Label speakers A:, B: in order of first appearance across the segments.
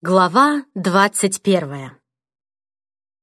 A: Глава двадцать первая.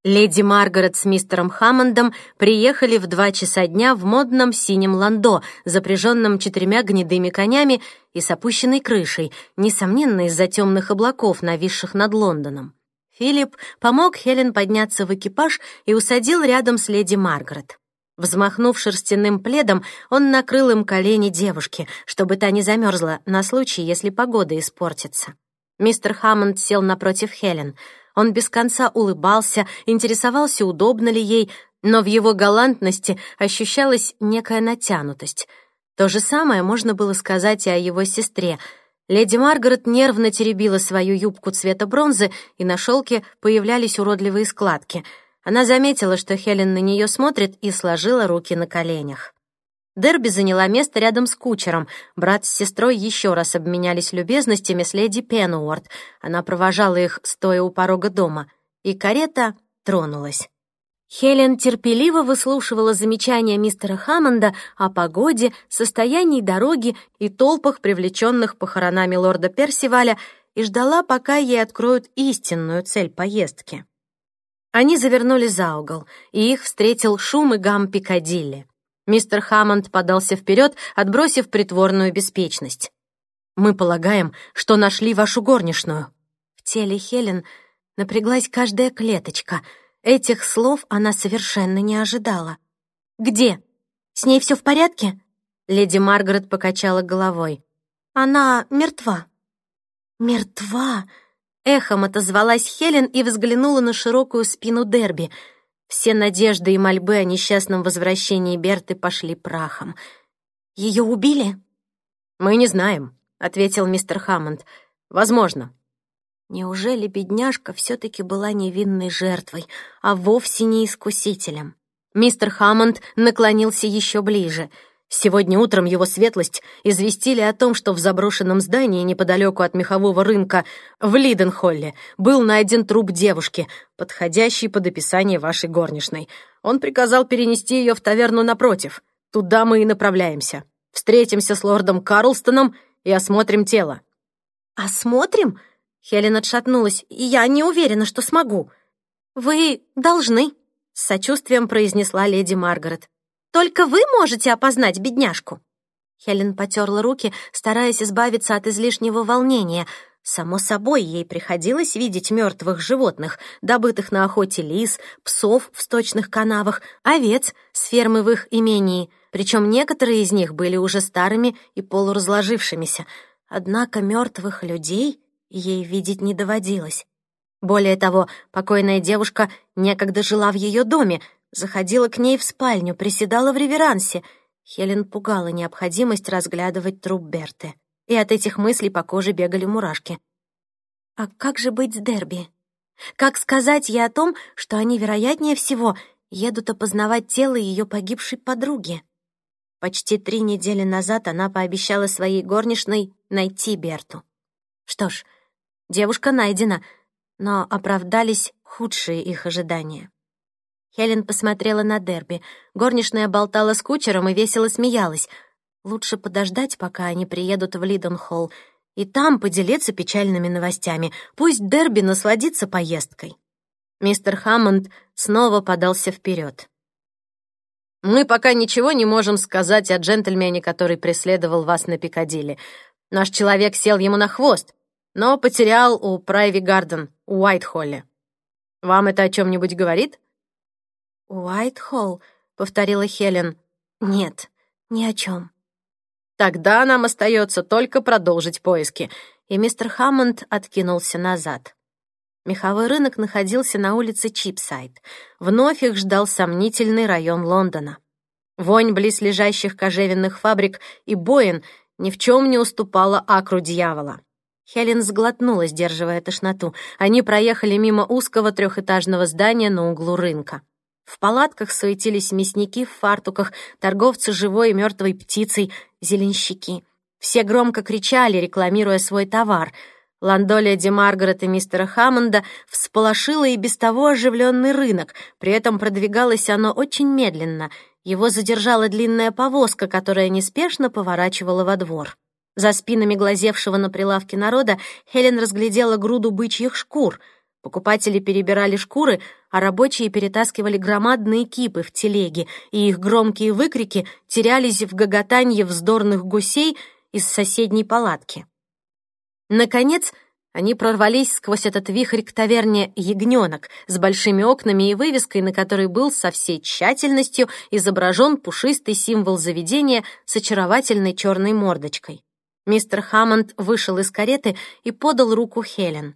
A: Леди Маргарет с мистером Хаммондом приехали в два часа дня в модном синем ландо, запряженном четырьмя гнедыми конями и с опущенной крышей, несомненно, из-за темных облаков, нависших над Лондоном. Филипп помог Хелен подняться в экипаж и усадил рядом с леди Маргарет. Взмахнув шерстяным пледом, он накрыл им колени девушки, чтобы та не замерзла на случай, если погода испортится. Мистер Хаммонд сел напротив Хелен. Он без конца улыбался, интересовался, удобно ли ей, но в его галантности ощущалась некая натянутость. То же самое можно было сказать и о его сестре. Леди Маргарет нервно теребила свою юбку цвета бронзы, и на шелке появлялись уродливые складки. Она заметила, что Хелен на нее смотрит, и сложила руки на коленях. Дерби заняла место рядом с кучером. Брат с сестрой еще раз обменялись любезностями с леди Пенуорт. Она провожала их, стоя у порога дома. И карета тронулась. Хелен терпеливо выслушивала замечания мистера Хаммонда о погоде, состоянии дороги и толпах, привлеченных похоронами лорда Персиваля, и ждала, пока ей откроют истинную цель поездки. Они завернули за угол, и их встретил шум и гам Пикадилли. Мистер Хаммонд подался вперед, отбросив притворную беспечность. «Мы полагаем, что нашли вашу горничную». В теле Хелен напряглась каждая клеточка. Этих слов она совершенно не ожидала. «Где? С ней все в порядке?» Леди Маргарет покачала головой. «Она мертва». «Мертва?» Эхом отозвалась Хелен и взглянула на широкую спину Дерби — все надежды и мольбы о несчастном возвращении Берты пошли прахом. «Ее убили?» «Мы не знаем», — ответил мистер Хаммонд. «Возможно». Неужели бедняжка все-таки была невинной жертвой, а вовсе не искусителем? Мистер Хаммонд наклонился еще ближе — Сегодня утром его светлость известили о том, что в заброшенном здании неподалеку от мехового рынка в Лиденхолле был найден труп девушки, подходящий под описание вашей горничной. Он приказал перенести ее в таверну напротив. Туда мы и направляемся. Встретимся с лордом Карлстоном и осмотрим тело». «Осмотрим?» Хелен отшатнулась. «Я не уверена, что смогу». «Вы должны», — с сочувствием произнесла леди Маргарет. Только вы можете опознать бедняжку». Хелен потерла руки, стараясь избавиться от излишнего волнения. Само собой, ей приходилось видеть мертвых животных, добытых на охоте лис, псов в сточных канавах, овец с фермы в их имении, причем некоторые из них были уже старыми и полуразложившимися. Однако мертвых людей ей видеть не доводилось. Более того, покойная девушка некогда жила в ее доме, заходила к ней в спальню, приседала в реверансе. Хелен пугала необходимость разглядывать труп Берты. И от этих мыслей по коже бегали мурашки. А как же быть с Дерби? Как сказать ей о том, что они, вероятнее всего, едут опознавать тело ее погибшей подруги? Почти три недели назад она пообещала своей горничной найти Берту. Что ж, девушка найдена, но оправдались худшие их ожидания. Хелен посмотрела на Дерби. Горничная болтала с кучером и весело смеялась. Лучше подождать, пока они приедут в Лиденхолл, и там поделиться печальными новостями. Пусть Дерби насладится поездкой. Мистер Хаммонд снова подался вперед. «Мы пока ничего не можем сказать о джентльмене, который преследовал вас на Пикадилли. Наш человек сел ему на хвост, но потерял у Прайви Гарден, у Уайтхолле. Вам это о чем-нибудь говорит?»
B: «Уайтхолл?» — повторила Хелен. «Нет, ни о чем».
A: «Тогда нам остается только продолжить поиски», и мистер Хаммонд откинулся назад. Меховой рынок находился на улице Чипсайд. Вновь их ждал сомнительный район Лондона. Вонь близлежащих кожевенных фабрик и боин ни в чем не уступала акру дьявола. Хелен сглотнула, сдерживая тошноту. Они проехали мимо узкого трехэтажного здания на углу рынка. В палатках суетились мясники в фартуках, торговцы живой и мертвой птицей, зеленщики. Все громко кричали, рекламируя свой товар. Ландолия Ди Маргарет и мистера Хаммонда всполошила и без того оживленный рынок, при этом продвигалось оно очень медленно. Его задержала длинная повозка, которая неспешно поворачивала во двор. За спинами глазевшего на прилавке народа Хелен разглядела груду бычьих шкур. Покупатели перебирали шкуры, а рабочие перетаскивали громадные кипы в телеги, и их громкие выкрики терялись в гоготанье вздорных гусей из соседней палатки. Наконец, они прорвались сквозь этот вихрь к таверне «Ягненок» с большими окнами и вывеской, на которой был со всей тщательностью изображен пушистый символ заведения с очаровательной черной мордочкой. Мистер Хаммонд вышел из кареты и подал руку Хелен.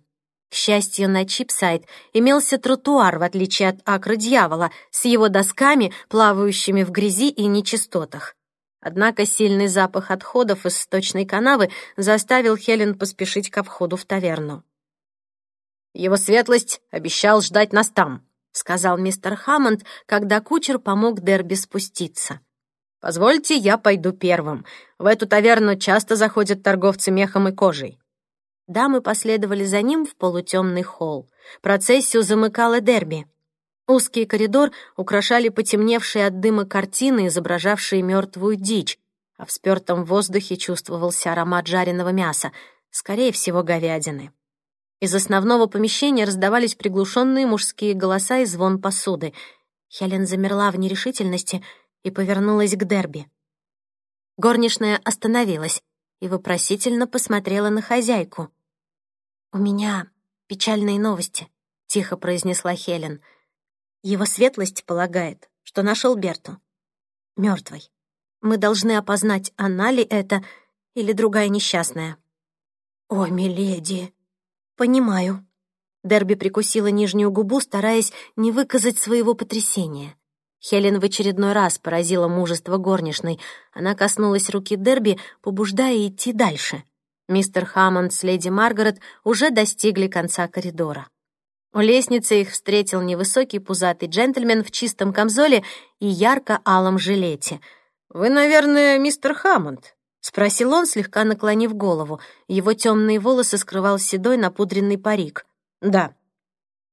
A: К счастью, на Чипсайд имелся тротуар, в отличие от Акры Дьявола, с его досками, плавающими в грязи и нечистотах. Однако сильный запах отходов из сточной канавы заставил Хелен поспешить ко входу в таверну. «Его светлость обещал ждать нас там», — сказал мистер Хаммонд, когда кучер помог Дерби спуститься. «Позвольте, я пойду первым. В эту таверну часто заходят торговцы мехом и кожей». Дамы последовали за ним в полутемный холл. Процессию замыкала Дерби. Узкий коридор украшали потемневшие от дыма картины, изображавшие мертвую дичь, а в спёртом воздухе чувствовался аромат жареного мяса, скорее всего, говядины. Из основного помещения раздавались приглушенные мужские голоса и звон посуды. Хелен замерла в нерешительности и повернулась к Дерби. Горничная остановилась и вопросительно посмотрела на хозяйку. «У меня печальные новости», — тихо произнесла Хелен — его светлость полагает, что нашел Берту. Мертвой. Мы должны опознать, она ли это или другая несчастная. «О, миледи!» «Понимаю». Дерби прикусила нижнюю губу, стараясь не выказать своего потрясения. Хелен в очередной раз поразила мужество горничной. Она коснулась руки Дерби, побуждая идти дальше. Мистер Хаммонд с леди Маргарет уже достигли конца коридора. У лестницы их встретил невысокий пузатый джентльмен в чистом камзоле и ярко-алом жилете. «Вы, наверное, мистер Хаммонд?» — спросил он, слегка наклонив голову. Его темные волосы скрывал седой напудренный парик. «Да».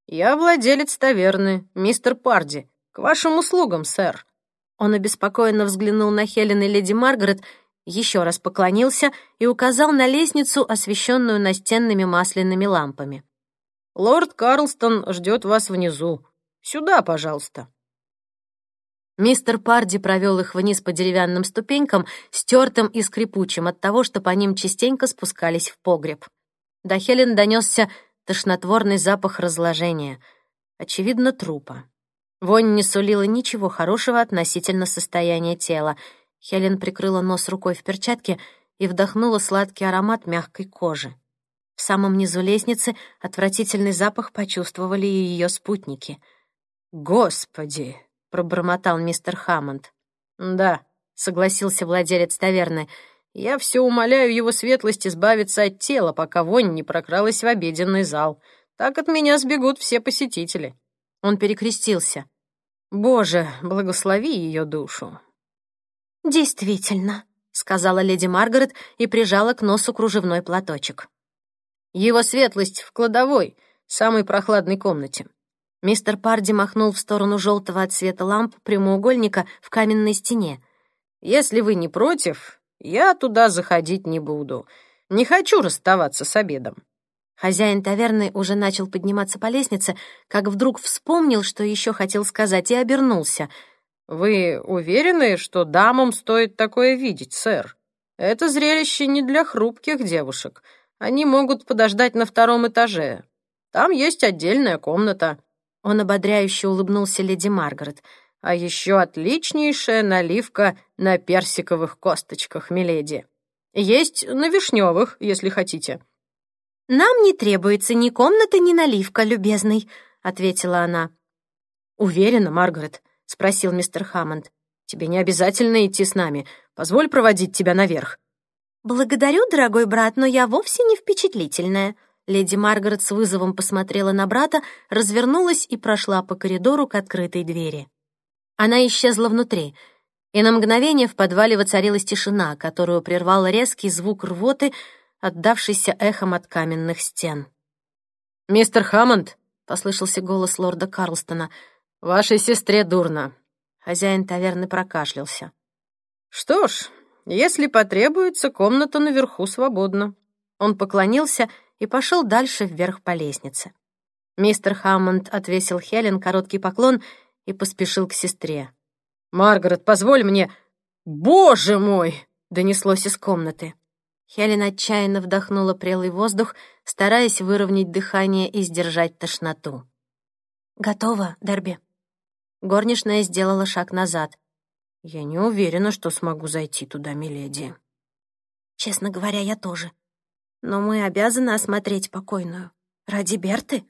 A: «Я владелец таверны, мистер Парди. К вашим услугам, сэр». Он обеспокоенно взглянул на Хелен и леди Маргарет, еще раз поклонился и указал на лестницу, освещенную настенными масляными лампами. Лорд Карлстон ждет вас внизу. Сюда, пожалуйста». Мистер Парди провел их вниз по деревянным ступенькам, стертым и скрипучим от того, что по ним частенько спускались в погреб. До Хелен донесся тошнотворный запах разложения, очевидно, трупа. Вонь не сулила ничего хорошего относительно состояния тела. Хелен прикрыла нос рукой в перчатке и вдохнула сладкий аромат мягкой кожи. В самом низу лестницы отвратительный запах почувствовали и ее спутники. «Господи!» — пробормотал мистер Хаммонд. «Да», — согласился владелец таверны, — «я все умоляю его светлость избавиться от тела, пока вонь не прокралась в обеденный зал. Так от меня сбегут все посетители». Он перекрестился. «Боже, благослови ее душу».
B: «Действительно», — сказала леди Маргарет и прижала к носу кружевной платочек.
A: Его светлость в кладовой, самой прохладной комнате. Мистер Парди махнул в сторону желтого от света ламп прямоугольника в каменной стене. «Если вы не против, я туда заходить не буду. Не хочу расставаться с обедом». Хозяин таверны уже начал подниматься по лестнице, как вдруг вспомнил, что еще хотел сказать, и обернулся. «Вы уверены, что дамам стоит такое видеть, сэр? Это зрелище не для хрупких девушек. Они могут подождать на втором этаже. Там есть отдельная комната». Он ободряюще улыбнулся леди Маргарет. «А еще отличнейшая наливка на персиковых косточках, миледи. Есть на вишневых, если хотите».
B: «Нам не требуется ни комната, ни наливка, любезный», — ответила она.
A: «Уверена, Маргарет?» — спросил мистер Хаммонд. «Тебе не обязательно идти с нами. Позволь проводить тебя наверх».
B: «Благодарю, дорогой брат, но я вовсе не впечатлительная». Леди Маргарет с вызовом посмотрела на брата, развернулась и прошла по коридору к открытой двери. Она исчезла внутри, и на мгновение в подвале воцарилась тишина, которую прервал резкий звук рвоты, отдавшийся эхом от каменных стен.
A: «Мистер Хаммонд!» — послышался голос лорда Карлстона. «Вашей сестре дурно». Хозяин таверны прокашлялся. «Что ж, Если потребуется, комната наверху свободна».
B: Он поклонился и пошел дальше вверх по лестнице. Мистер Хаммонд отвесил Хелен короткий поклон и поспешил к сестре.
A: «Маргарет, позволь мне...» «Боже мой!» — донеслось из комнаты.
B: Хелен отчаянно вдохнула прелый воздух, стараясь выровнять дыхание и сдержать тошноту. «Готово, Дерби». Горничная сделала шаг назад.
A: «Я не уверена, что смогу зайти туда, миледи».
B: «Честно говоря, я тоже. Но мы обязаны осмотреть покойную. Ради Берты?»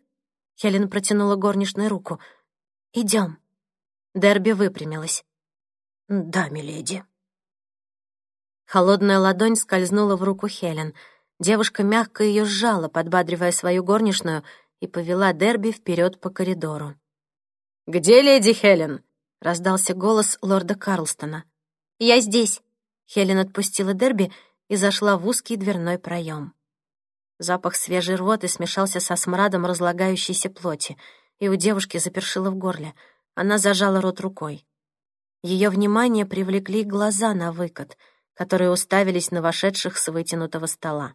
B: Хелен протянула горничной руку. «Идем». Дерби выпрямилась.
A: «Да, миледи».
B: Холодная ладонь скользнула в руку Хелен. Девушка мягко ее сжала, подбадривая свою горничную, и повела Дерби вперед по коридору.
A: «Где леди Хелен?»
B: — раздался голос лорда Карлстона. «Я здесь». Хелен отпустила Дерби и зашла в узкий дверной проем. Запах свежей рвоты смешался со смрадом разлагающейся плоти, и у девушки запершило в горле. Она зажала рот рукой. Ее внимание привлекли глаза на выкат, которые уставились на вошедших с вытянутого стола.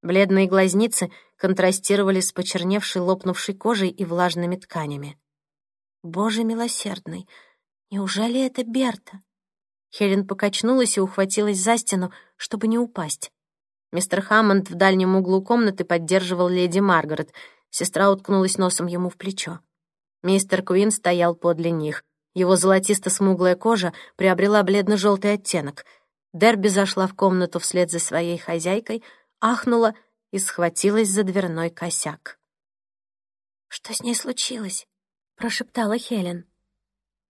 B: Бледные глазницы контрастировали с почерневшей лопнувшей кожей и влажными тканями. «Боже милосердный! Неужели это Берта?» Хелен покачнулась и ухватилась за стену, чтобы не упасть. Мистер Хаммонд в дальнем углу комнаты поддерживал леди Маргарет. Сестра уткнулась носом ему в плечо. Мистер Куин стоял подле них. Его золотисто-смуглая кожа приобрела бледно-желтый оттенок. Дерби зашла в комнату вслед за своей хозяйкой, ахнула и схватилась за дверной косяк. «Что с ней случилось?» — прошептала Хелен.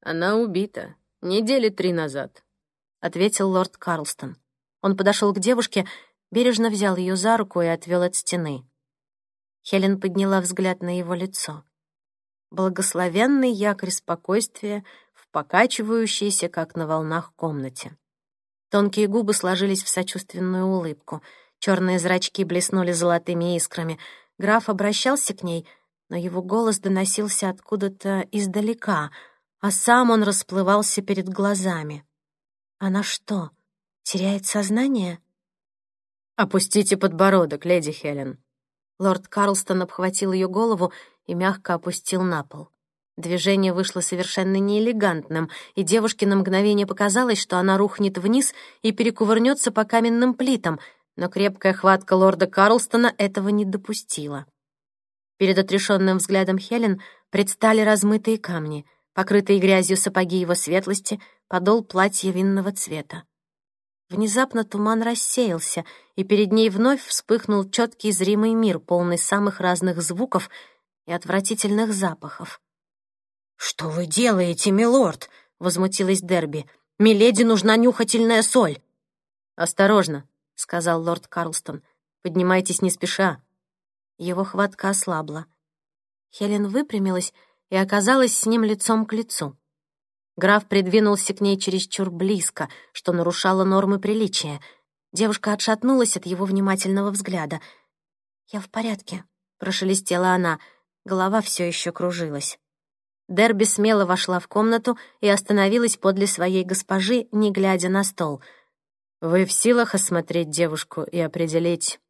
A: «Она убита. Недели три назад», — ответил лорд Карлстон.
B: Он подошел к девушке бережно взял ее за руку и отвел от стены. Хелен подняла взгляд на его лицо. Благословенный якорь спокойствия в покачивающейся, как на волнах, комнате. Тонкие губы сложились в сочувственную улыбку. Черные зрачки блеснули золотыми искрами. Граф обращался к ней, но его голос доносился откуда-то издалека, а сам он расплывался перед глазами. Она что, теряет сознание?
A: «Опустите подбородок, леди Хелен».
B: Лорд Карлстон обхватил ее голову и мягко опустил на пол. Движение вышло совершенно неэлегантным, и девушке на мгновение показалось, что она рухнет вниз и перекувырнется по каменным плитам, но крепкая хватка лорда Карлстона этого не допустила. Перед отрешенным взглядом Хелен предстали размытые камни, покрытые грязью сапоги его светлости, подол платья винного цвета. Внезапно туман рассеялся, и перед ней вновь вспыхнул четкий зримый мир, полный самых разных звуков и отвратительных запахов.
A: «Что вы делаете, милорд?» — возмутилась Дерби. «Миледи нужна нюхательная соль!»
B: «Осторожно!» — сказал лорд Карлстон. «Поднимайтесь не спеша!» Его хватка ослабла. Хелен выпрямилась и оказалась с ним лицом к лицу. Граф придвинулся к ней чересчур близко, что нарушало нормы приличия. Девушка отшатнулась от его внимательного взгляда. «Я в порядке», — прошелестела она. Голова все еще кружилась. Дерби смело вошла в комнату и остановилась подле своей госпожи, не глядя на стол.
A: «Вы в силах осмотреть девушку и определить,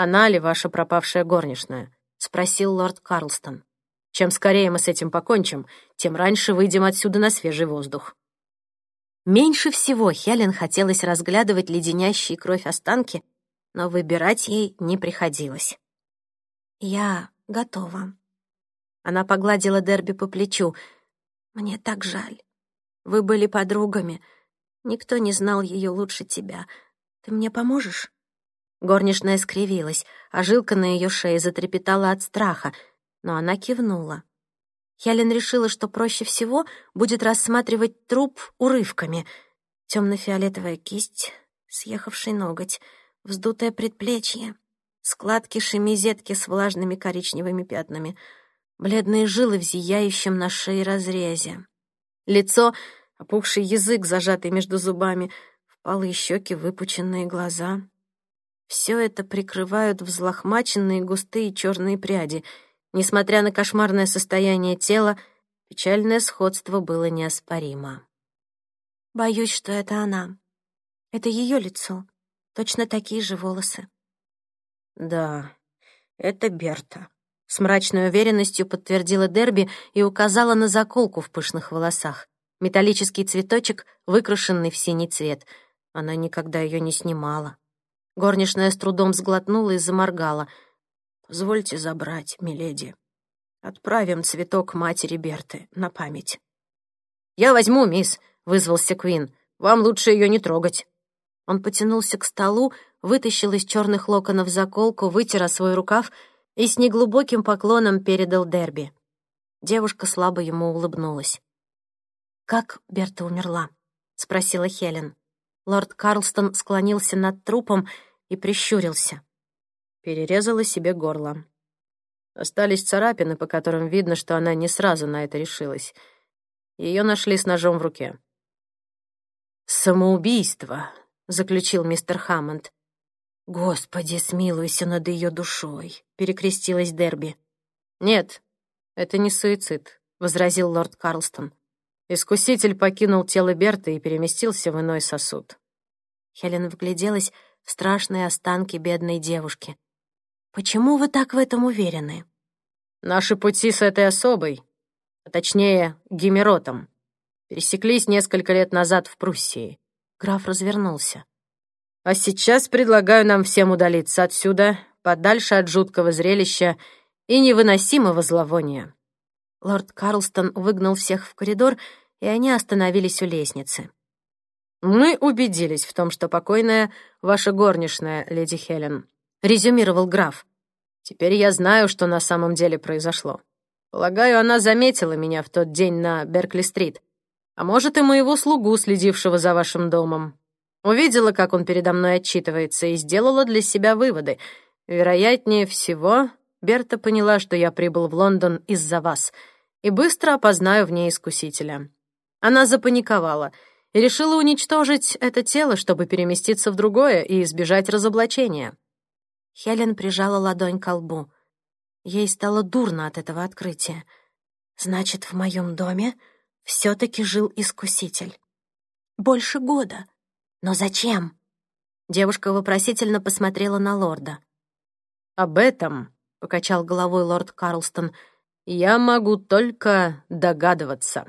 A: она ли ваша пропавшая горничная?» — спросил лорд Карлстон. Чем скорее мы с этим покончим, тем раньше выйдем отсюда на свежий воздух.
B: Меньше всего Хелен хотелось разглядывать леденящие кровь останки, но выбирать ей не приходилось. «Я готова». Она погладила Дерби по плечу. «Мне так жаль. Вы были подругами. Никто не знал ее лучше тебя. Ты мне поможешь?» Горничная скривилась, а жилка на ее шее затрепетала от страха — но она кивнула. Хелен решила, что проще всего будет рассматривать труп урывками. Темно-фиолетовая кисть, съехавший ноготь, вздутое предплечье, складки шемизетки с влажными коричневыми пятнами, бледные жилы в зияющем на шее разрезе. Лицо, опухший язык, зажатый между зубами, впалые щеки, выпученные глаза. Все это прикрывают взлохмаченные густые черные пряди — Несмотря на кошмарное состояние тела, печальное сходство было неоспоримо. «Боюсь, что это она». Это ее лицо. Точно такие же волосы.
A: Да, это Берта. С мрачной уверенностью подтвердила Дерби и указала на заколку в пышных волосах. Металлический цветочек, выкрашенный в синий цвет. Она никогда ее не снимала. Горничная с трудом сглотнула и заморгала. «Позвольте забрать, миледи. Отправим цветок матери Берты на память». «Я возьму, мисс», — вызвался Квин. «Вам лучше ее не трогать». Он потянулся к столу, вытащил из черных локонов заколку, вытер свой рукав и с неглубоким поклоном передал Дерби. Девушка слабо ему улыбнулась. «Как Берта умерла?» — спросила Хелен. Лорд Карлстон склонился над трупом и прищурился. Перерезала себе горло. Остались царапины, по которым видно, что она не сразу на это решилась. Ее нашли с ножом в руке. «Самоубийство», — заключил мистер Хаммонд. «Господи, смилуйся над ее душой», — перекрестилась Дерби. «Нет, это не суицид», — возразил лорд Карлстон. Искуситель покинул тело Берты и переместился в иной сосуд. Хелен вгляделась страшные останки бедной девушки. «Почему вы так в этом уверены?» «Наши пути с этой особой, а точнее, Гимеротом, пересеклись несколько лет назад в Пруссии». Граф развернулся. А сейчас предлагаю нам всем удалиться отсюда, подальше от жуткого зрелища и невыносимого зловония». Лорд Карлстон выгнал всех в коридор, и они остановились у лестницы. «Мы убедились в том, что покойная ваша горничная, леди Хелен», — резюмировал граф. «Теперь я знаю, что на самом деле произошло. Полагаю, она заметила меня в тот день на Беркли-стрит, а может, и моего слугу, следившего за вашим домом. Увидела, как он передо мной отчитывается, и сделала для себя выводы. Вероятнее всего, Берта поняла, что я прибыл в Лондон из-за вас, и быстро опознаю в ней искусителя. Она запаниковала и решила уничтожить это тело, чтобы переместиться в другое и избежать разоблачения. Хелен прижала ладонь к лбу. Ей стало дурно от этого открытия. Значит, в моем доме все-таки жил искуситель. Больше года. «Но зачем?» Девушка вопросительно посмотрела на лорда. «Об этом», — покачал головой лорд Карлстон, «я могу только догадываться».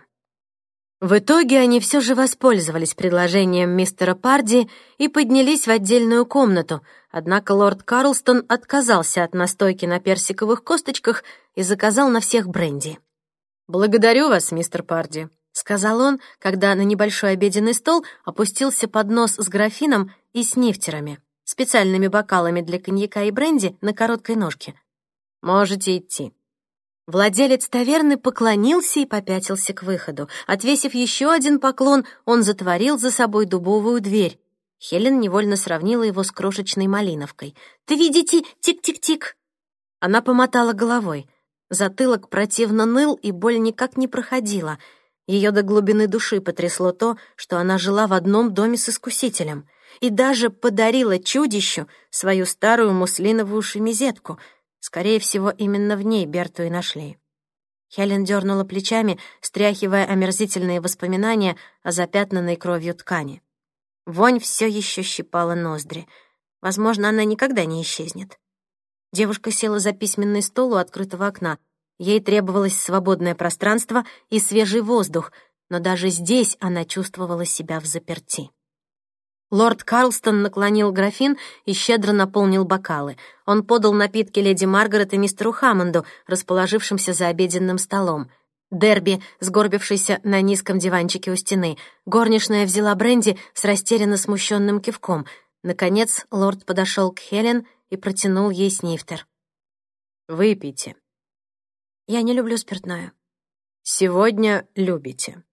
A: В итоге они все же воспользовались предложением мистера Парди и поднялись в отдельную комнату, однако лорд Карлстон отказался от настойки на персиковых косточках и заказал на всех бренди. «Благодарю вас, мистер Парди», — сказал он, когда на небольшой обеденный стол опустился поднос с графином и с нефтерами, специальными бокалами для коньяка и бренди на короткой ножке. «Можете идти». Владелец таверны поклонился и попятился к выходу. Отвесив еще один поклон, он затворил за собой дубовую дверь. Хелен невольно сравнила его с крошечной малиновкой. «Ты видите, тик-тик-тик!» Она помотала головой. Затылок противно ныл, и боль никак не проходила — ее до глубины души потрясло то, что она жила в одном доме с искусителем и даже подарила чудищу свою старую муслиновую шемизетку. Скорее всего, именно в ней Берту и нашли. Хелен дернула плечами, стряхивая омерзительные воспоминания о запятнанной кровью ткани. Вонь все еще щипала ноздри. Возможно, она никогда не исчезнет. Девушка села за письменный стол у открытого окна — Ей требовалось свободное пространство и свежий воздух, но даже здесь она чувствовала себя в заперти. Лорд Карлстон наклонил графин и щедро наполнил бокалы. Он подал напитки леди Маргарет и мистеру Хаммонду, расположившимся за обеденным столом. Дерби, сгорбившийся на низком диванчике у стены. Горничная взяла бренди с растерянно смущенным кивком. Наконец лорд подошел к Хелен и протянул ей снифтер. «Выпейте», я не люблю спиртное. Сегодня любите.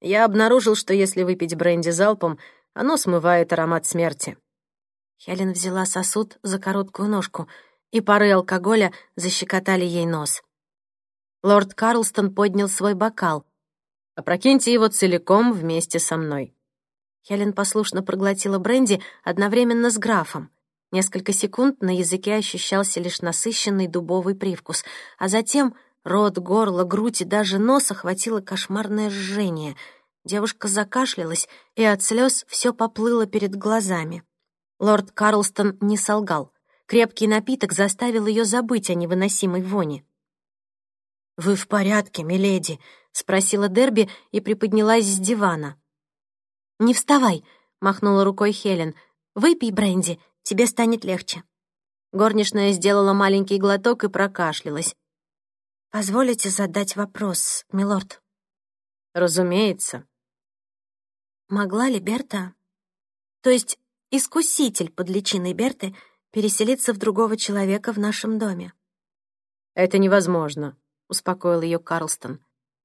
A: Я обнаружил, что если выпить бренди залпом, оно смывает аромат смерти. Хелен взяла сосуд за короткую ножку, и пары алкоголя защекотали ей нос. Лорд Карлстон поднял свой бокал. «Опрокиньте его целиком вместе со мной». Хелен послушно проглотила бренди одновременно с графом. Несколько секунд на языке ощущался лишь насыщенный дубовый привкус, а затем Рот, горло, грудь и даже нос охватило кошмарное жжение.
B: Девушка закашлялась, и от слез все поплыло перед глазами. Лорд Карлстон не солгал. Крепкий напиток заставил ее забыть о невыносимой воне. «Вы в порядке, миледи?» — спросила Дерби и приподнялась с дивана. «Не вставай», — махнула рукой Хелен. «Выпей бренди, тебе станет легче». Горничная сделала маленький глоток и прокашлялась. «Позволите задать вопрос, милорд?»
A: «Разумеется».
B: Могла ли Берта, то есть искуситель под личиной Берты, переселиться в другого человека в нашем доме?
A: «Это невозможно», — успокоил ее Карлстон.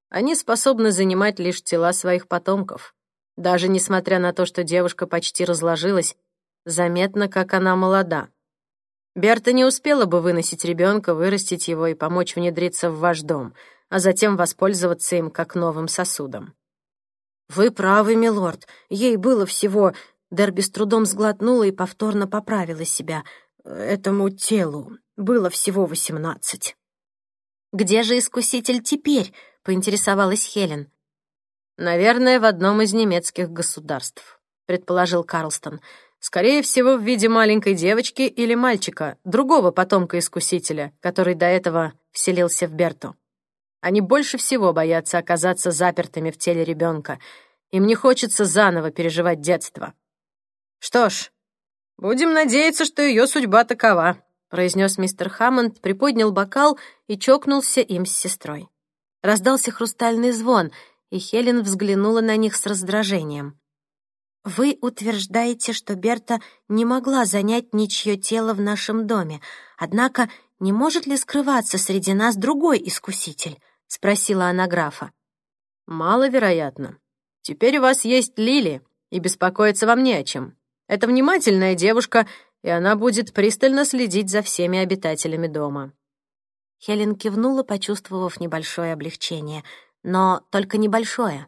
A: «Они способны занимать лишь тела своих потомков. Даже несмотря на то, что девушка почти разложилась, заметно, как она молода. Берта не успела бы выносить ребенка, вырастить его и помочь внедриться в ваш дом, а затем воспользоваться им как новым сосудом.
B: «Вы правы, милорд. Ей было всего...» Дерби с трудом сглотнула и повторно поправила себя. «Этому телу было всего восемнадцать». «Где же искуситель теперь?» — поинтересовалась Хелен.
A: «Наверное, в одном из немецких государств», — предположил Карлстон. «Скорее всего, в виде маленькой девочки или мальчика, другого потомка Искусителя, который до этого вселился в Берту. Они больше всего боятся оказаться запертыми в теле ребенка. Им не хочется заново переживать детство». «Что ж, будем надеяться, что ее судьба такова», — произнес мистер Хаммонд, приподнял бокал и чокнулся им с сестрой. Раздался хрустальный звон — и Хелен взглянула на них с раздражением.
B: «Вы утверждаете, что Берта не могла занять ничье тело в нашем доме, однако не может ли скрываться среди нас другой искуситель?» — спросила она графа.
A: «Маловероятно. Теперь у вас есть Лили, и беспокоиться вам не о чем. Это внимательная девушка, и она будет пристально следить за всеми обитателями дома».
B: Хелен кивнула, почувствовав небольшое облегчение — но только небольшое.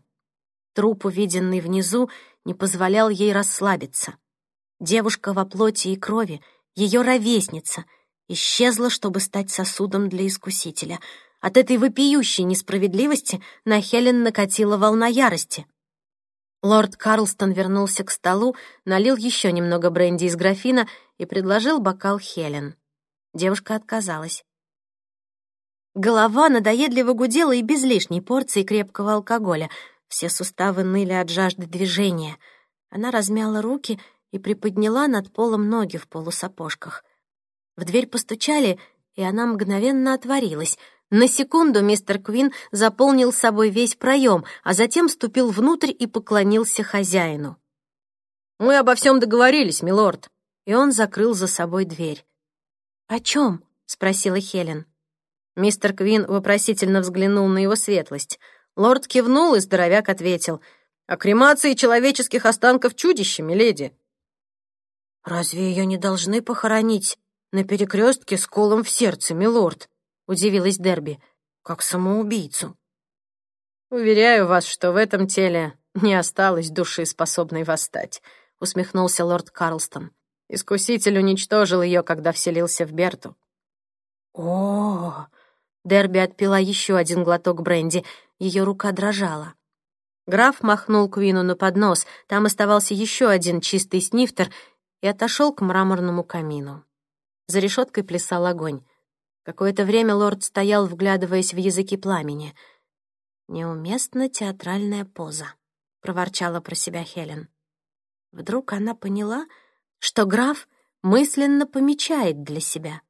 B: Труп, увиденный внизу, не позволял ей расслабиться. Девушка во плоти и крови, ее ровесница, исчезла, чтобы стать сосудом для искусителя. От этой вопиющей несправедливости на Хелен накатила волна ярости. Лорд Карлстон вернулся к столу, налил еще немного бренди из графина и предложил бокал Хелен. Девушка отказалась. Голова надоедливо гудела и без лишней порции крепкого алкоголя. Все суставы ныли от жажды движения. Она размяла руки и приподняла над полом ноги в полусапожках. В дверь постучали, и она мгновенно отворилась. На секунду мистер Квин заполнил собой весь проем, а затем ступил внутрь и поклонился хозяину.
A: «Мы обо всем договорились, милорд»,
B: и он закрыл за собой дверь. «О чем?» — спросила Хелен.
A: Мистер Квин вопросительно взглянул на его светлость. Лорд кивнул, и здоровяк ответил. «О кремации человеческих останков чудища, миледи».
B: «Разве ее не должны похоронить на перекрестке с колом в сердце, милорд?» — удивилась Дерби. «Как самоубийцу».
A: «Уверяю вас, что в этом теле не осталось души, способной восстать», — усмехнулся лорд Карлстон. «Искуситель уничтожил ее, когда вселился в Берту».
B: «О, Дерби отпила еще один глоток бренди. Ее рука дрожала.
A: Граф махнул Квину на поднос. Там оставался еще один чистый снифтер и отошел к мраморному камину. За решеткой плясал огонь. Какое-то время лорд стоял, вглядываясь в языки пламени.
B: «Неуместна театральная поза», — проворчала про себя Хелен. Вдруг она поняла, что граф мысленно помечает для себя.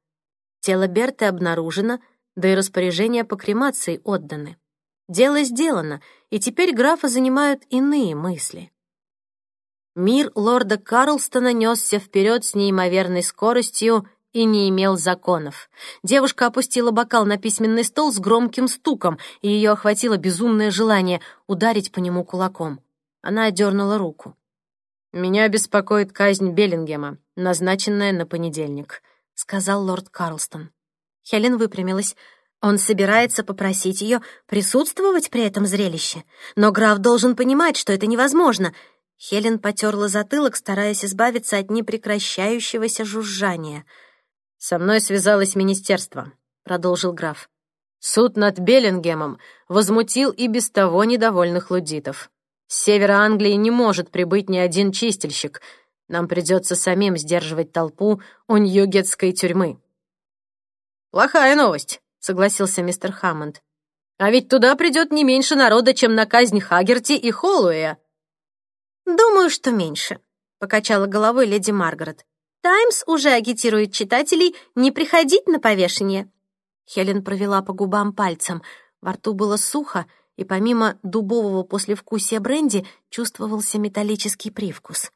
B: Тело Берты обнаружено — да и распоряжения по кремации отданы. Дело сделано, и теперь графа занимают иные мысли. Мир лорда Карлстона несся вперед с неимоверной скоростью и не имел законов. Девушка опустила бокал на письменный стол с громким стуком, и ее охватило безумное желание ударить по нему кулаком. Она отдернула руку.
A: «Меня беспокоит казнь Беллингема, назначенная на понедельник», —
B: сказал лорд Карлстон. Хелен выпрямилась. Он собирается попросить ее присутствовать при этом зрелище. Но граф должен понимать, что это невозможно. Хелен потерла затылок, стараясь избавиться от непрекращающегося жужжания.
A: «Со мной связалось министерство», — продолжил граф. «Суд над Беллингемом возмутил и без того недовольных лудитов. С севера Англии не может прибыть ни один чистильщик. Нам придется самим сдерживать толпу у Ньюгетской тюрьмы». «Плохая новость», — согласился мистер Хаммонд. «А ведь туда придет не меньше народа, чем на казнь Хагерти и Холлуэя».
B: «Думаю, что меньше», — покачала головой леди Маргарет. «Таймс уже агитирует читателей не приходить на повешение». Хелен провела по губам пальцем. Во рту было сухо, и помимо дубового послевкусия бренди чувствовался металлический привкус.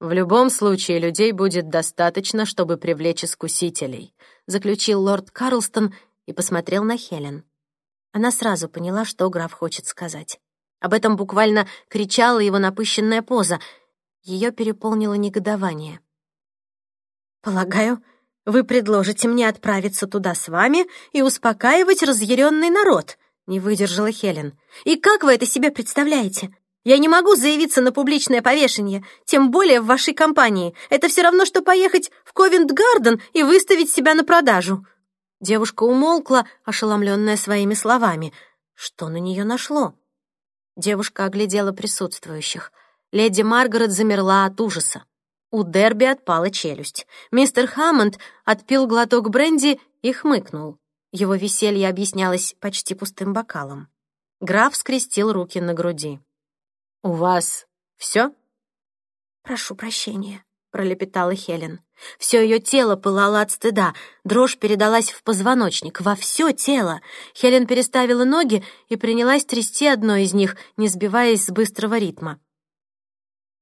A: «В любом случае людей будет достаточно, чтобы привлечь искусителей», заключил лорд Карлстон и посмотрел на Хелен. Она сразу поняла, что граф хочет сказать. Об этом буквально кричала его напыщенная поза. Ее переполнило негодование. «Полагаю, вы предложите мне отправиться туда с вами и успокаивать разъяренный народ», не выдержала Хелен. «И как вы это себе представляете? Я не могу заявиться на публичное повешение, тем более в вашей компании. Это все равно, что поехать в Ковент-Гарден и выставить себя на продажу». Девушка умолкла, ошеломленная своими словами. Что на нее нашло? Девушка оглядела присутствующих. Леди Маргарет замерла от ужаса. У Дерби отпала челюсть. Мистер Хаммонд отпил глоток бренди и хмыкнул. Его веселье объяснялось почти пустым бокалом. Граф скрестил руки на груди. «У вас все?» «Прошу прощения», — пролепетала Хелен. Все ее тело пылало от стыда, дрожь передалась в позвоночник, во все тело. Хелен переставила ноги и принялась трясти одно из них, не сбиваясь с быстрого ритма.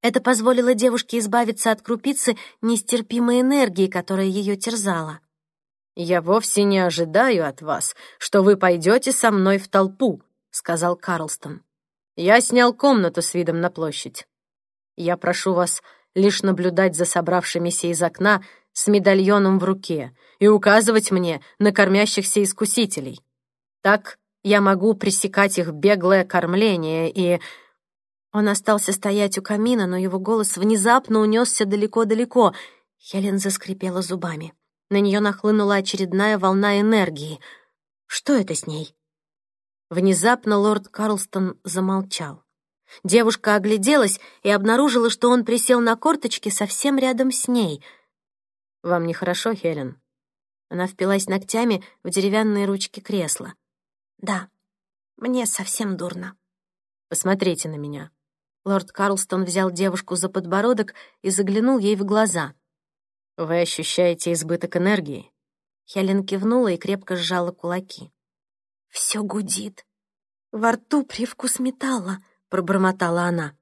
A: Это позволило девушке избавиться от крупицы нестерпимой энергии, которая ее терзала. «Я вовсе не ожидаю от вас, что вы пойдете со мной в толпу», — сказал Карлстон. «Я снял комнату с видом на площадь. Я прошу вас лишь наблюдать за собравшимися из окна с медальоном в руке и указывать мне на кормящихся искусителей. Так я могу пресекать их беглое кормление и...»
B: Он остался стоять у камина, но его голос внезапно унесся далеко-далеко. Хелен заскрипела зубами. На нее нахлынула очередная волна энергии. Что это с ней? Внезапно лорд Карлстон замолчал. Девушка огляделась и обнаружила, что он присел на корточки совсем рядом с ней.
A: «Вам нехорошо, Хелен?»
B: Она впилась ногтями в деревянные ручки кресла. «Да, мне совсем дурно».
A: «Посмотрите на меня». Лорд Карлстон взял девушку за подбородок и заглянул ей в глаза — «Вы ощущаете избыток энергии?»
B: Хелен кивнула и крепко сжала кулаки. «Все гудит. Во рту привкус металла», — пробормотала она.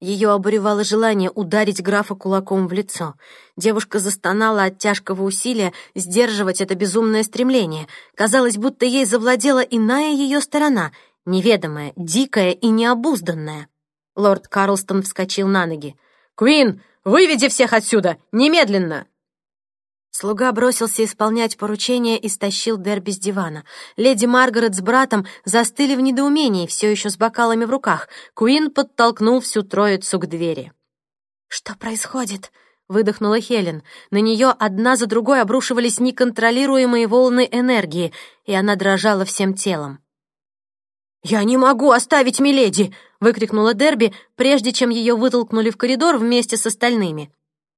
B: Ее обуревало желание ударить графа кулаком в лицо. Девушка застонала от тяжкого усилия сдерживать это безумное стремление. Казалось, будто ей завладела иная ее сторона, неведомая, дикая и необузданная. Лорд Карлстон вскочил на ноги.
A: «Куин, выведи всех отсюда! Немедленно!»
B: Слуга бросился исполнять поручение и стащил Дерби с дивана. Леди Маргарет с братом застыли в недоумении, все еще с бокалами в руках. Куин подтолкнул всю троицу к двери. «Что происходит?» — выдохнула Хелен. На нее одна за другой обрушивались неконтролируемые волны энергии, и она дрожала всем телом. «Я не могу оставить Миледи!» — выкрикнула Дерби, прежде чем ее вытолкнули в коридор вместе с остальными.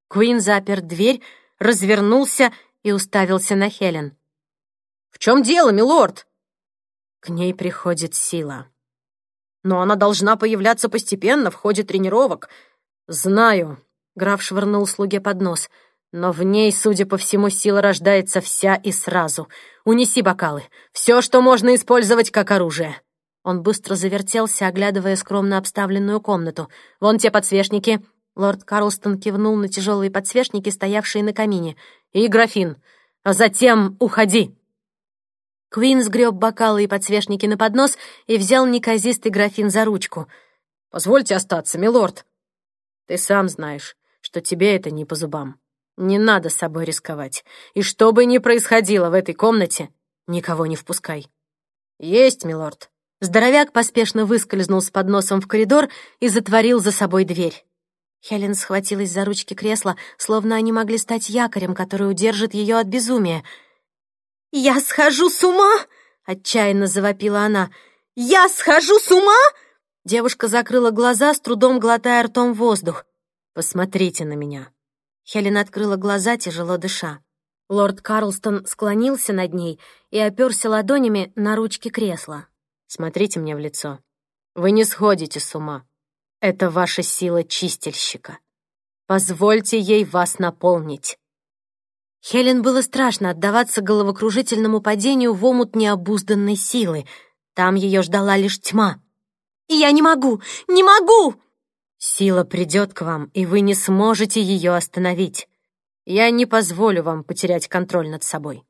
B: Куин запер дверь, развернулся и уставился на Хелен.
A: «В чем дело, милорд?»
B: К ней приходит сила.
A: «Но она должна появляться постепенно в ходе тренировок».
B: «Знаю», — граф швырнул слуге под нос, «но в ней, судя по всему, сила рождается вся и сразу. Унеси бокалы. Все, что можно использовать как оружие». Он быстро завертелся, оглядывая скромно обставленную комнату. «Вон те подсвечники, Лорд Карлстон кивнул на тяжелые подсвечники, стоявшие на камине. «И графин. А затем уходи!» Квин сгреб бокалы и подсвечники на поднос и взял неказистый графин за ручку.
A: «Позвольте остаться, милорд!» «Ты сам знаешь, что тебе это не по зубам. Не надо с собой рисковать. И что бы ни происходило в этой комнате, никого не впускай».
B: «Есть, милорд!» Здоровяк поспешно выскользнул с подносом в коридор и затворил за собой дверь. Хелен схватилась за ручки кресла, словно они могли стать якорем, который удержит ее от безумия. «Я схожу с ума!» — отчаянно завопила она. «Я схожу с ума!» Девушка закрыла глаза, с трудом глотая ртом воздух.
A: «Посмотрите на меня».
B: Хелен открыла глаза, тяжело дыша. Лорд Карлстон склонился над ней и оперся ладонями на ручки кресла.
A: «Смотрите мне в лицо. Вы не сходите с ума. Это ваша сила чистильщика. Позвольте ей вас наполнить».
B: Хелен было страшно отдаваться головокружительному падению в омут необузданной силы. Там ее ждала лишь тьма. «Я не могу! Не могу!»
A: «Сила придет к вам, и вы не сможете ее остановить. Я не позволю вам потерять контроль над собой».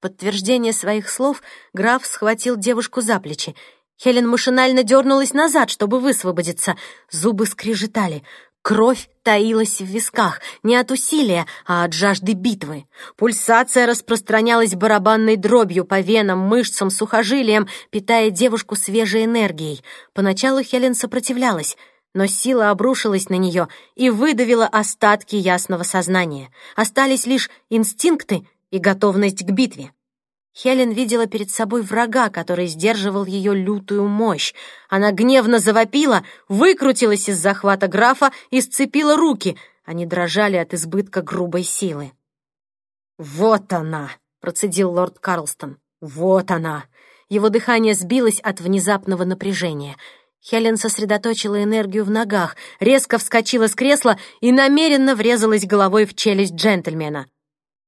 B: Подтверждение своих слов граф схватил девушку за плечи. Хелен машинально дернулась назад, чтобы высвободиться. Зубы скрежетали. Кровь таилась в висках, не от усилия, а от жажды битвы. Пульсация распространялась барабанной дробью по венам, мышцам, сухожилиям, питая девушку свежей энергией. Поначалу Хелен сопротивлялась, но сила обрушилась на нее и выдавила остатки ясного сознания. Остались лишь инстинкты и готовность к битве. Хелен видела перед собой врага, который сдерживал ее лютую мощь. Она гневно завопила, выкрутилась из захвата графа и сцепила руки. Они дрожали от избытка грубой силы.
A: «Вот она!» — процедил лорд Карлстон. «Вот она!»
B: Его дыхание сбилось от внезапного напряжения. Хелен сосредоточила энергию в ногах, резко вскочила с кресла и намеренно врезалась головой в челюсть джентльмена.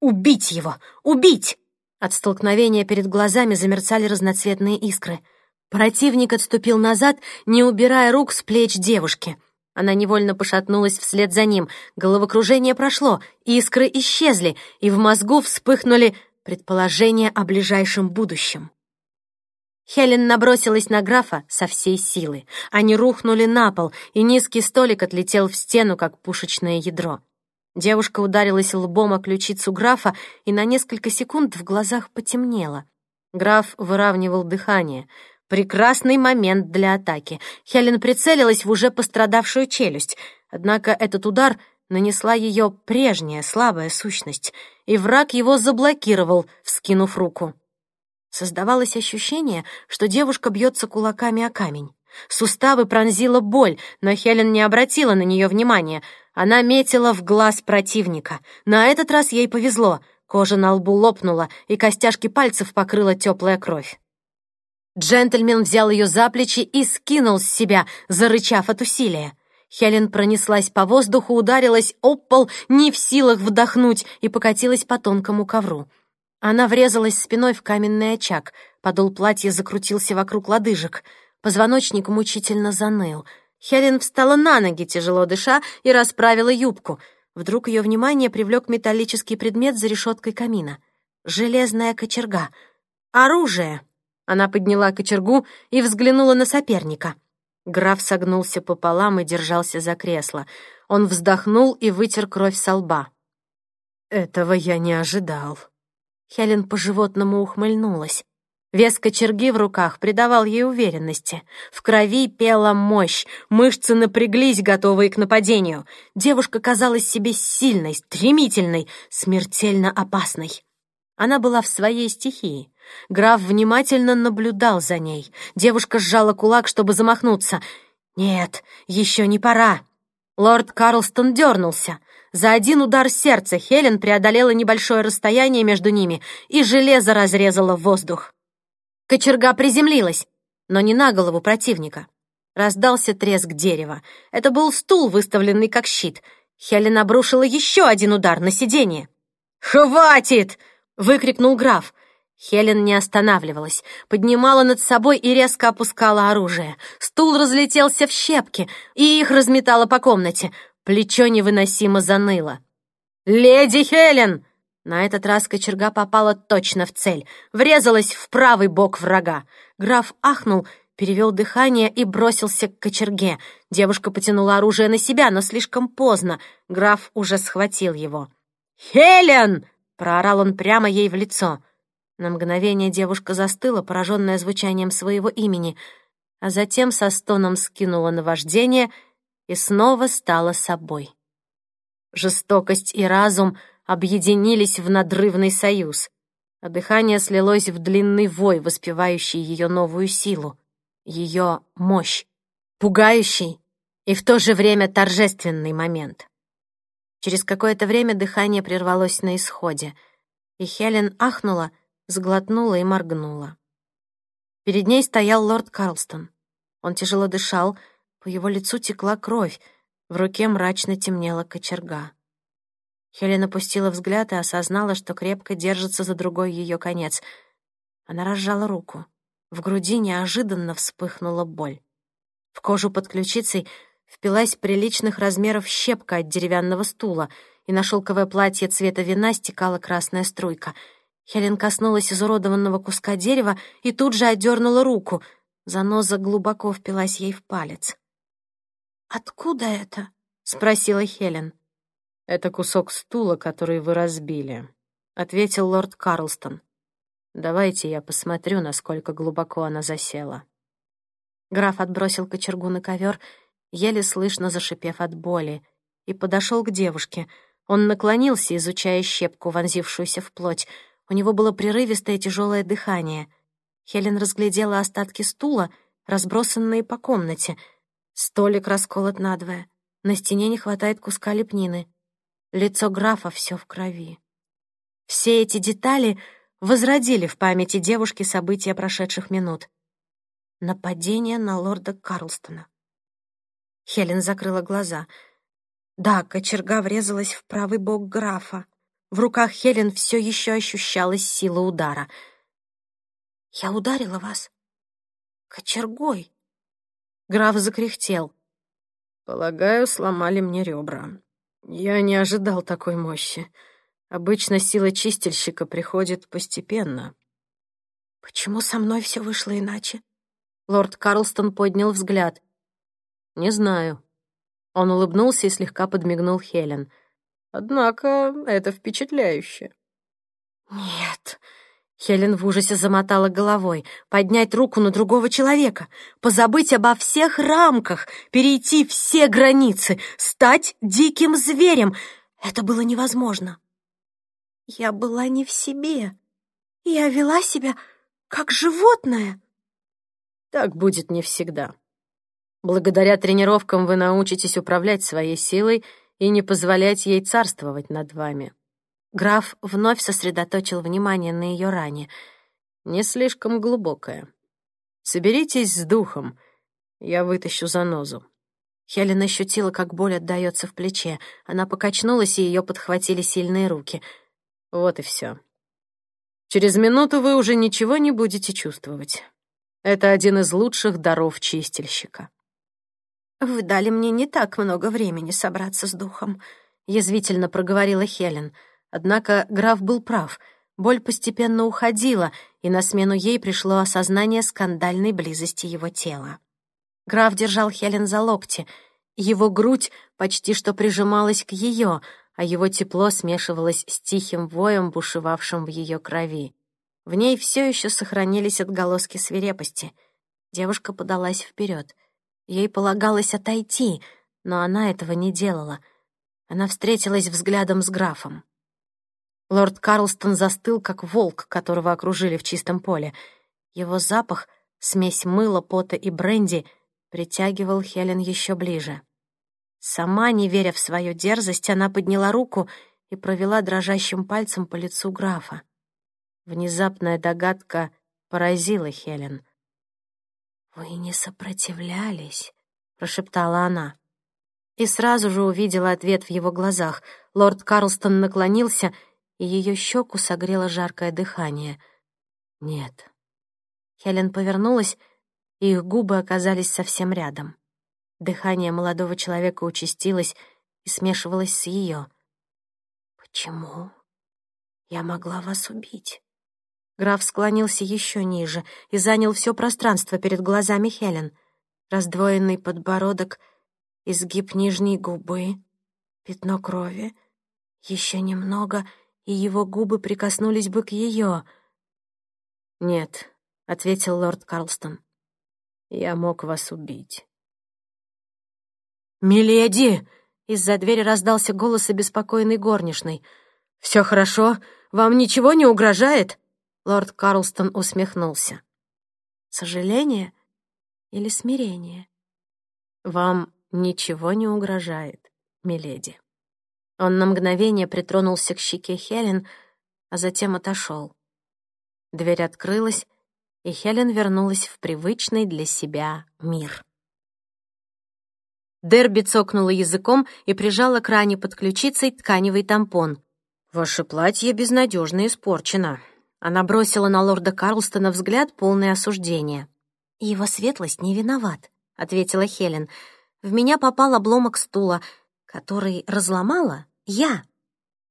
B: «Убить его! Убить!» От столкновения перед глазами замерцали разноцветные искры. Противник отступил назад, не убирая рук с плеч девушки. Она невольно пошатнулась вслед за ним. Головокружение прошло, искры исчезли, и в мозгу вспыхнули предположения о ближайшем будущем. Хелен набросилась на графа со всей силы. Они рухнули на пол, и низкий столик отлетел в стену, как пушечное ядро. Девушка ударилась лбом о ключицу графа, и на несколько секунд в глазах потемнело. Граф выравнивал дыхание. Прекрасный момент для атаки. Хелен прицелилась в уже пострадавшую челюсть. Однако этот удар нанесла ее прежняя слабая сущность, и враг его заблокировал, вскинув руку. Создавалось ощущение, что девушка бьется кулаками о камень. Суставы пронзила боль, но Хелен не обратила на нее внимания. Она метила в глаз противника. На этот раз ей повезло. Кожа на лбу лопнула, и костяшки пальцев покрыла теплая кровь. Джентльмен взял ее за плечи и скинул с себя, зарычав от усилия. Хелен пронеслась по воздуху, ударилась об пол, не в силах вдохнуть, и покатилась по тонкому ковру. Она врезалась спиной в каменный очаг, подол платья закрутился вокруг лодыжек — Позвоночник мучительно заныл. Хелен встала на ноги, тяжело дыша, и расправила юбку. Вдруг ее внимание привлек металлический предмет за решеткой камина. Железная кочерга. Оружие! Она подняла кочергу и взглянула на соперника. Граф согнулся пополам и держался за кресло. Он вздохнул и вытер кровь со лба.
A: «Этого я не ожидал».
B: Хелен по-животному ухмыльнулась. Вес кочерги в руках придавал ей уверенности. В крови пела мощь, мышцы напряглись, готовые к нападению. Девушка казалась себе сильной, стремительной, смертельно опасной. Она была в своей стихии. Граф внимательно наблюдал за ней. Девушка сжала кулак, чтобы замахнуться. «Нет, еще не пора». Лорд Карлстон дернулся. За один удар сердца Хелен преодолела небольшое расстояние между ними, и железо разрезало воздух. Кочерга приземлилась, но не на голову противника. Раздался треск дерева. Это был стул, выставленный как щит. Хелен обрушила еще один удар на сиденье. «Хватит!» — выкрикнул граф. Хелен не останавливалась, поднимала над собой и резко опускала оружие. Стул разлетелся в щепки, и их разметало по комнате. Плечо невыносимо заныло. «Леди Хелен!» На этот раз кочерга попала точно в цель, врезалась в правый бок врага. Граф ахнул, перевел дыхание и бросился к кочерге. Девушка потянула оружие на себя, но слишком поздно. Граф уже схватил его. «Хелен!» — проорал он прямо ей в лицо. На мгновение девушка застыла, пораженная звучанием своего имени, а затем со стоном скинула наваждение и снова стала собой. Жестокость и разум — объединились в надрывный союз, а дыхание слилось в длинный вой, воспевающий ее новую силу, ее мощь.
A: Пугающий и в то же время торжественный момент. Через какое-то время дыхание прервалось на исходе, и Хелен ахнула, сглотнула и моргнула. Перед ней стоял лорд Карлстон. Он тяжело дышал, по его лицу текла кровь, в руке мрачно темнела кочерга. Хелен опустила взгляд и осознала, что крепко держится за другой ее конец. Она разжала руку. В груди неожиданно вспыхнула боль. В кожу под ключицей впилась приличных размеров щепка от деревянного стула, и на шелковое платье цвета вина стекала красная струйка. Хелен коснулась изуродованного куска дерева и тут же отдернула руку. Заноза глубоко впилась ей в палец. «Откуда это?» — спросила Хелен.
C: «Это кусок стула, который вы разбили», — ответил лорд Карлстон. «Давайте я посмотрю, насколько глубоко она засела».
A: Граф отбросил кочергу на ковер, еле слышно зашипев от боли, и подошел к девушке. Он наклонился, изучая щепку, вонзившуюся в плоть. У него было прерывистое тяжелое дыхание. Хелен разглядела остатки стула, разбросанные по комнате. Столик расколот надвое. На стене не хватает куска лепнины. Лицо графа все в крови. Все эти детали возродили в памяти девушки события прошедших минут нападение на лорда Карлстона. Хелен закрыла глаза. Да, кочерга врезалась в правый бок графа. В руках Хелен все еще ощущалась сила удара. «Я ударила вас кочергой». Граф закряхтел.
C: «Полагаю, сломали мне ребра. Я не ожидал такой мощи. Обычно сила чистильщика приходит постепенно».
B: «Почему со мной все вышло иначе?»
A: Лорд Карлстон поднял взгляд.
C: «Не знаю». Он улыбнулся и слегка подмигнул Хелен. «Однако это впечатляюще».
B: «Нет».
A: Хелен в ужасе замотала головой. Поднять руку на другого человека, позабыть обо всех рамках, перейти все границы, стать диким зверем. Это было невозможно.
B: Я была не в себе. Я вела себя как животное.
C: Так будет не всегда. Благодаря тренировкам вы научитесь управлять своей силой и не позволять ей царствовать над вами.
A: Граф вновь сосредоточил внимание на ее ране.
C: Не слишком глубокая. Соберитесь с духом. Я вытащу занозу.
A: Хелен ощутила, как боль отдается в плече. Она покачнулась, и ее подхватили сильные руки.
C: Вот и все. Через минуту вы уже ничего не будете чувствовать. Это один из лучших даров чистильщика.
B: «Вы дали мне не так много времени собраться с духом», —
A: язвительно проговорила Хелен. Однако граф был прав. Боль постепенно уходила, и на смену ей пришло осознание скандальной близости его тела. Граф держал Хелен за локти. Его грудь почти что прижималась к ее, а его тепло смешивалось с тихим воем, бушевавшим в ее крови. В ней все еще сохранились отголоски свирепости. Девушка подалась вперед. Ей полагалось отойти, но она этого не делала. Она встретилась взглядом с графом. Лорд Карлстон застыл, как волк, которого окружили в чистом поле. Его запах, смесь мыла, пота и бренди, притягивал Хелен еще ближе. Сама, не веря в свою дерзость, она подняла руку и провела дрожащим пальцем по лицу графа. Внезапная догадка поразила Хелен.
B: «Вы не сопротивлялись», — прошептала она.
A: И сразу же увидела ответ в его глазах. Лорд Карлстон наклонился, и ее щеку согрело жаркое дыхание. «Нет». Хелен повернулась, и их губы оказались совсем рядом. Дыхание молодого человека участилось и смешивалось с ее.
B: «Почему я могла вас убить?»
A: Граф склонился еще ниже и занял все пространство перед глазами Хелен. Раздвоенный подбородок, изгиб нижней губы, пятно крови. Еще немного, и его губы прикоснулись бы к ее.
C: «Нет», — ответил лорд Карлстон. «Я мог вас убить».
A: «Миледи!» — из-за двери раздался голос обеспокоенной горничной. «Все хорошо? Вам ничего не угрожает?» Лорд Карлстон усмехнулся. Сожаление или смирение?
C: «Вам ничего не угрожает, миледи». Он на мгновение притронулся к щеке Хелен, а затем отошел. Дверь открылась, и Хелен вернулась в привычный для себя мир. Дерби цокнула языком и прижала к ране под ключицей тканевый тампон. «Ваше платье безнадежно испорчено». Она бросила на лорда Карлстона взгляд, полный осуждения.
B: «Его светлость не виноват», — ответила Хелен. «В меня попал обломок стула, который разломала я».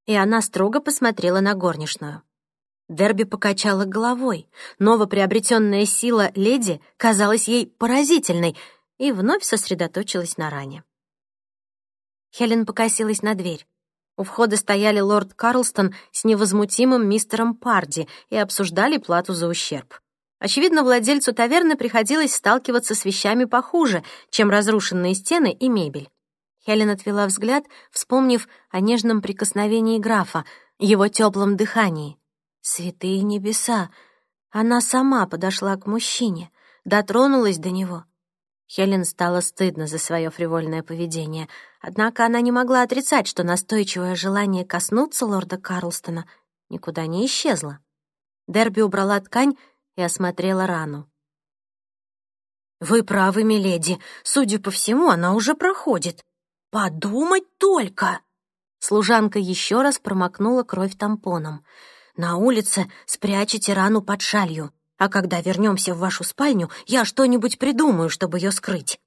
B: И она строго посмотрела на горничную. Дерби покачала головой. Новоприобретенная сила леди казалась ей поразительной и вновь сосредоточилась на ране. Хелен покосилась на дверь. У входа стояли лорд Карлстон с невозмутимым мистером Парди и обсуждали плату за ущерб. Очевидно, владельцу таверны приходилось сталкиваться с вещами похуже, чем разрушенные стены и мебель. Хелен отвела взгляд, вспомнив о нежном прикосновении графа, его теплом дыхании. Святые небеса! Она сама подошла к мужчине, дотронулась до него. Хелен стало стыдно за свое фривольное поведение, однако она не могла отрицать, что настойчивое желание коснуться лорда Карлстона никуда не исчезло. Дерби убрала ткань и осмотрела рану. «Вы правы, миледи. Судя по всему, она уже проходит. Подумать только!» Служанка еще раз промокнула кровь тампоном. На улице спрячьте рану под шалью, а когда вернемся в вашу спальню, я что-нибудь придумаю, чтобы ее скрыть».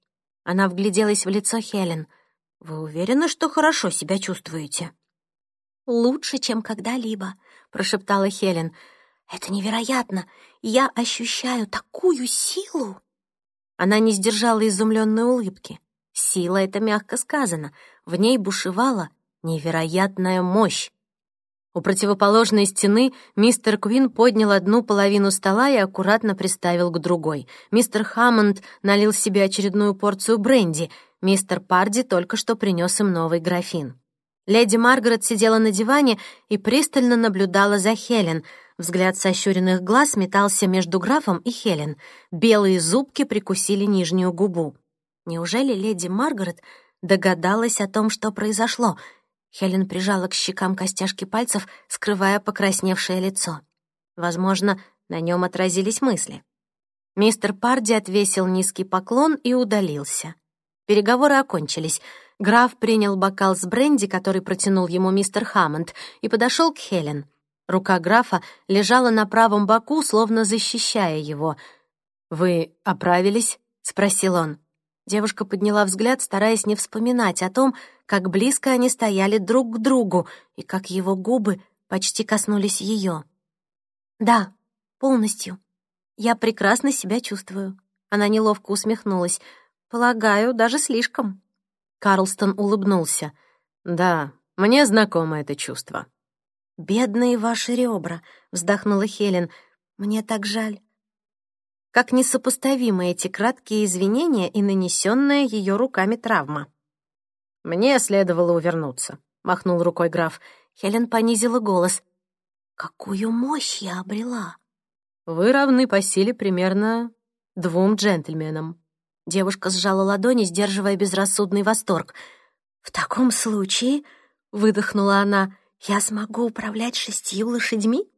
B: Она вгляделась в лицо Хелен. «Вы уверены, что хорошо себя чувствуете?» «Лучше, чем когда-либо», — прошептала Хелен. «Это невероятно! Я ощущаю такую силу!» Она не сдержала изумленной улыбки. Сила — это мягко сказано. В ней бушевала невероятная мощь. У противоположной стены мистер Квин поднял одну половину стола и аккуратно приставил к другой. Мистер Хаммонд налил себе очередную порцию бренди. Мистер Парди только что принес им новый графин. Леди Маргарет сидела на диване и пристально наблюдала за Хелен. Взгляд сощуренных глаз метался между графом и Хелен. Белые зубки прикусили нижнюю губу. Неужели леди Маргарет догадалась о том, что произошло — Хелен прижала к щекам костяшки пальцев, скрывая покрасневшее лицо. Возможно, на нем отразились мысли. Мистер Парди отвесил низкий поклон и удалился. Переговоры окончились. Граф принял бокал с бренди, который протянул ему мистер Хаммонд, и подошел к Хелен. Рука графа лежала на правом боку, словно защищая его. «Вы оправились?» — спросил он. Девушка подняла взгляд, стараясь не вспоминать о том, как близко они стояли друг к другу и как его губы почти коснулись ее. «Да, полностью. Я прекрасно себя чувствую». Она неловко усмехнулась. «Полагаю, даже слишком». Карлстон улыбнулся. «Да, мне знакомо это чувство». «Бедные ваши ребра», — вздохнула Хелен. «Мне так жаль как несопоставимы эти краткие извинения и нанесенная ее руками травма. «Мне следовало увернуться», — махнул рукой граф. Хелен понизила голос. «Какую мощь я обрела!» «Вы равны по силе примерно двум джентльменам». Девушка сжала ладони, сдерживая безрассудный восторг. «В таком случае», — выдохнула она, — «я смогу управлять шестью лошадьми?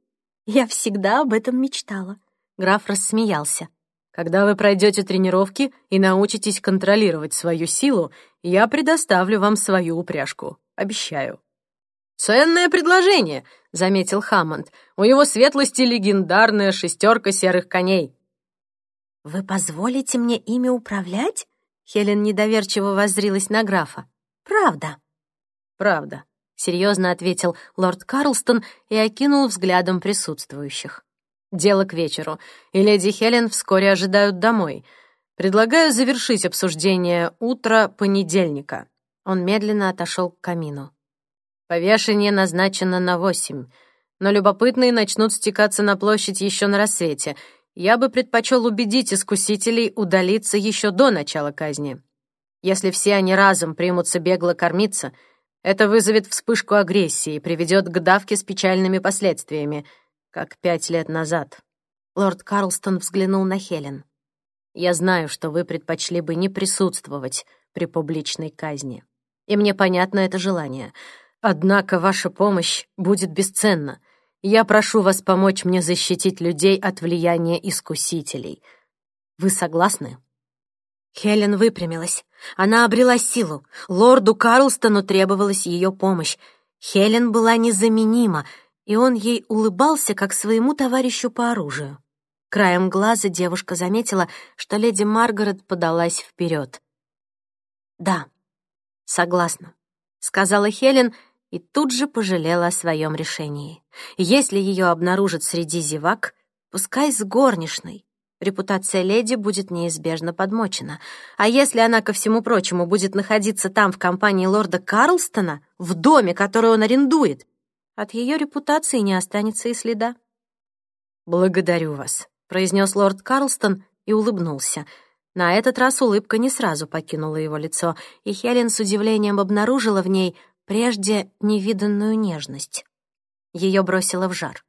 B: Я всегда об этом мечтала». Граф рассмеялся. «Когда вы пройдете тренировки и научитесь контролировать свою силу, я предоставлю вам свою упряжку. Обещаю». «Ценное предложение», — заметил Хаммонд. «У его светлости легендарная шестерка серых коней». «Вы позволите мне ими управлять?» Хелен недоверчиво воззрилась на графа. «Правда?» «Правда», — серьезно ответил лорд Карлстон и окинул взглядом присутствующих. Дело к вечеру, и леди Хелен вскоре ожидают домой. Предлагаю завершить обсуждение утра понедельника». Он медленно отошел к камину. Повешение назначено на восемь, но любопытные начнут стекаться на площадь еще на рассвете. Я бы предпочел убедить искусителей удалиться еще до начала казни. Если все они разом примутся бегло кормиться, это вызовет вспышку агрессии и приведет к давке с печальными последствиями — как пять лет назад. Лорд Карлстон взглянул на Хелен.
C: Я знаю, что вы предпочли бы не присутствовать при публичной казни. И мне понятно это желание. Однако ваша помощь будет бесценна. Я прошу вас помочь мне защитить людей от влияния искусителей. Вы согласны?»
B: Хелен выпрямилась. Она обрела силу. Лорду Карлстону требовалась ее помощь. Хелен была незаменима, и он ей улыбался, как своему товарищу по оружию. Краем глаза девушка заметила, что леди Маргарет подалась вперед. «Да, согласна», — сказала Хелен и тут же пожалела о своем решении. Если ее обнаружат среди зевак, пускай с горничной, репутация леди будет неизбежно подмочена. А если она, ко всему прочему, будет находиться там в компании лорда Карлстона, в доме, который он арендует, от ее репутации не останется и следа.
C: «Благодарю вас», — произнес лорд Карлстон и улыбнулся. На этот раз улыбка не сразу покинула его лицо, и Хелен с удивлением обнаружила в ней прежде невиданную нежность. Ее бросило в жар.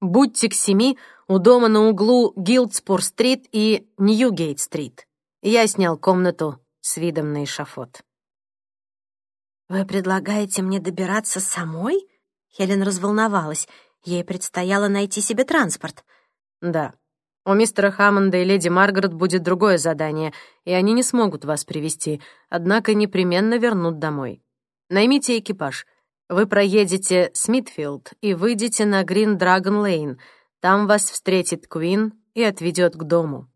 C: «Будьте к семи у дома на углу Гилдспур-стрит и Ньюгейт-стрит. Я снял комнату с видом на эшафот».
B: «Вы предлагаете мне добираться самой?» Хелен разволновалась. Ей предстояло найти себе транспорт.
C: «Да», у мистера Хаммонда и леди Маргарет будет другое задание, и они не смогут вас привести, однако непременно вернут домой. Наймите экипаж. Вы проедете Смитфилд и выйдете на Грин Драгон Лейн. Там вас встретит Куин и отведет к дому».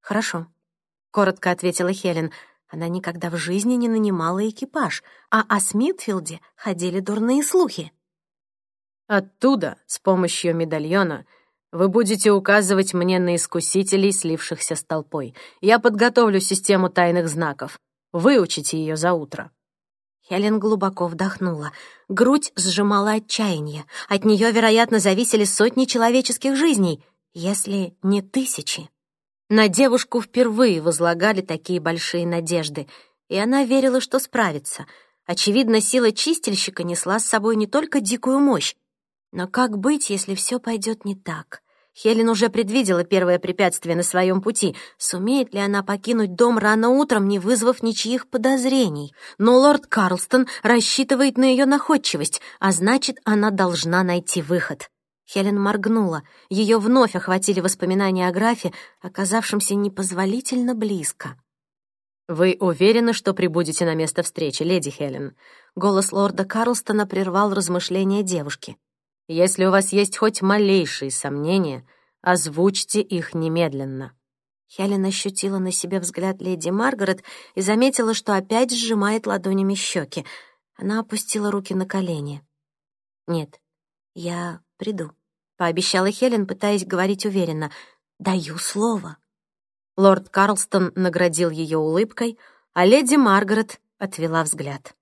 B: «Хорошо», — коротко ответила Хелен. Она никогда в жизни не нанимала экипаж, а о Смитфилде ходили дурные слухи.
C: Оттуда, с помощью медальона, — вы будете указывать мне на искусителей, слившихся с толпой. Я подготовлю систему тайных знаков. Выучите ее за утро».
B: Хелен глубоко вдохнула. Грудь сжимала отчаяние. От нее, вероятно, зависели сотни человеческих жизней, если не тысячи. На девушку впервые возлагали такие большие надежды, и она верила, что справится. Очевидно, сила чистильщика несла с собой не только дикую мощь, но как быть, если все пойдет не так? Хелен уже предвидела первое препятствие на своем пути. Сумеет ли она покинуть дом рано утром, не вызвав ничьих подозрений? Но лорд Карлстон рассчитывает на ее находчивость, а значит, она должна найти выход. Хелен моргнула. Ее вновь охватили воспоминания о графе, оказавшемся непозволительно близко.
C: «Вы уверены, что прибудете на место встречи, леди Хелен?»
B: Голос лорда Карлстона прервал размышления девушки.
C: Если у вас есть хоть малейшие сомнения, озвучьте их немедленно».
B: Хелен ощутила на себе взгляд леди Маргарет и заметила, что опять сжимает ладонями щеки. Она опустила руки на колени. «Нет, я приду», — пообещала Хелен, пытаясь говорить уверенно. «Даю слово».
C: Лорд Карлстон наградил ее улыбкой, а леди Маргарет отвела взгляд.